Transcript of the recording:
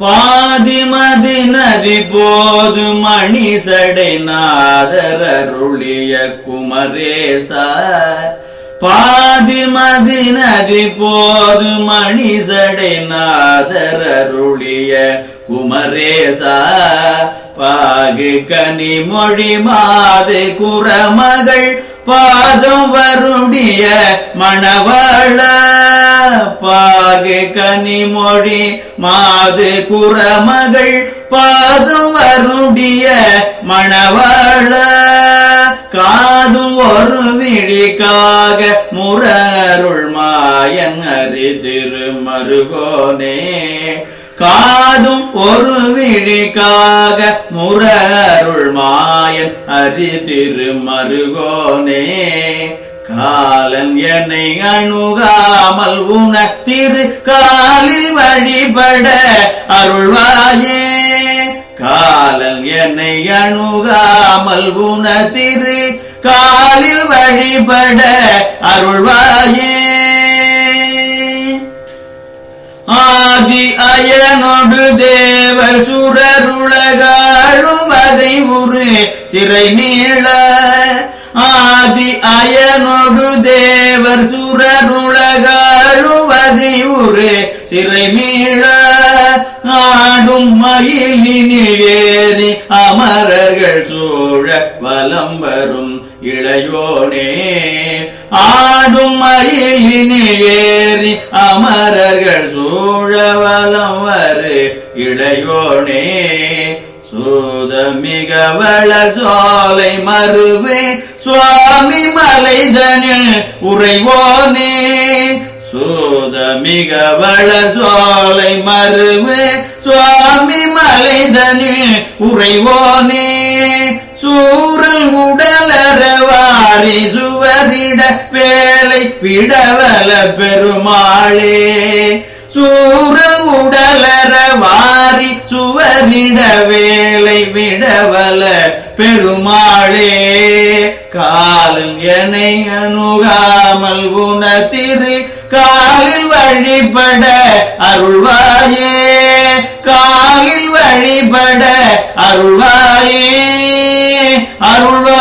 பாதிமதி நதி போது மணிசடை நாதரருளிய குமரேசா. பாதிமதி நதி போது மணி மணிசடை நாதரருளிய குமரேசா. பாகு கனி மொழி மாது குரமகள் பாதம் வருடிய மணவள பாகு கனிமொழி மாது குரமகள் பாதம் வருடிய மணவள காதும் ஒரு விழிக்காக முரருள் மாயன் அறிதிரு திருமருகோனே காதும் ஒரு விழிக்காக முரருள் மாயன் அரி திருமருகோனே. காலன் என்னை அணுகாமல் உணத்திரு திரு காலில் வழிபட அருள்வாயே. காலன் என்னை அணுகாமல் உணத்திரு காலில் வழிபட அருள்வாயே. ஆதி தேவர் சுடருலகாழும் வகை உரு சிறை நீள. ஆதி அயனொடு தேவர் சுரருலகாழும் வகை உரு சிறை நீள. ஆடும் மயிலினில் ஏறி அமரர்கள் சூழ வலம் வரும் இளையோனே. ஆடும் மயிலினில் ஏறி அமரர்கள் சூழ இளையோனே சூதமிக வளர் மறுவே சுவாமி மலைதனில் உறைவோனே சூதமிக வளர் மறுவே சுவாமி மலைதனில் உறைவோனே சூரல் உடலறவாரி சுவரிட வேலை பிடவல பெருமாளே. சூரல் உடலற வாரி சுவரிட வேலை விடவல பெருமாளே. காலில் என்னை அணுகாமல் உன காலில் வழிபட அருள்வாயே. காலில் வழிபட அருள்வாயே. அருள்வா